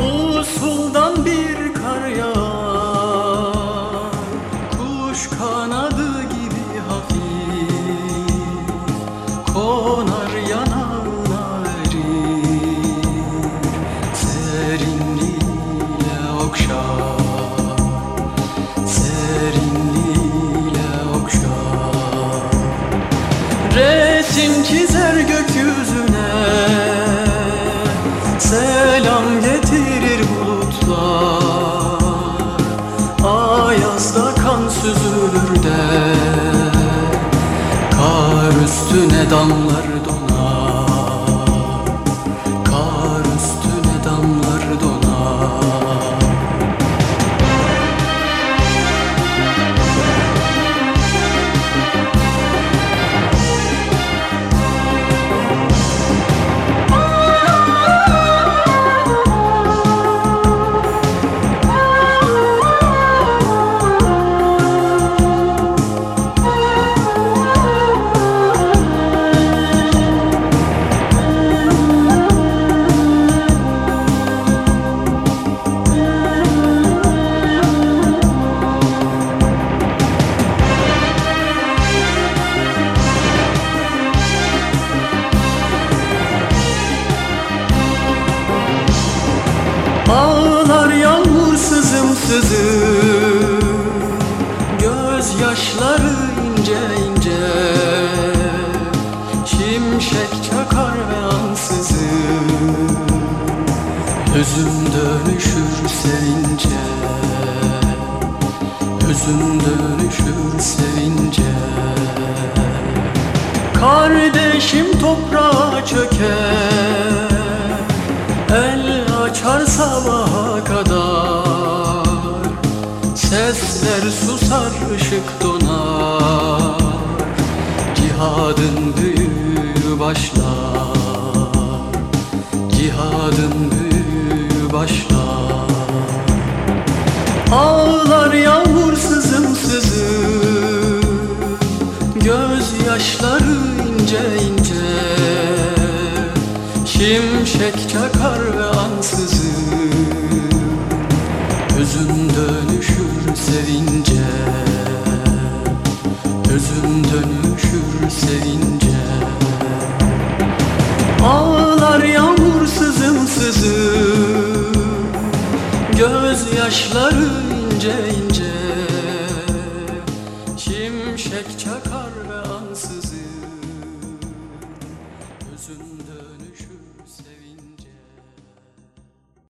Usuldan bir kar yağar üstüne damlar donar sızım sızım Gözyaşları ince ince. Şimşek çakar ve ansızın Hüzün dönüşür sevince. Hüzün dönüşür sevince. Kardeşim toprağa çöker Sesler susar ışık donar. Cihadın büyüğü başlar. Cihadın büyüğü başlar. Ağlar yağmur sızım sızım. Gözyaşları ince ince. Şimşek Gözüm dönüşür sevince. Gözüm dönüşür sevince. Ağlar yağmur sızım sızım. Gözyaşları ince ince. Şimşek çakar ve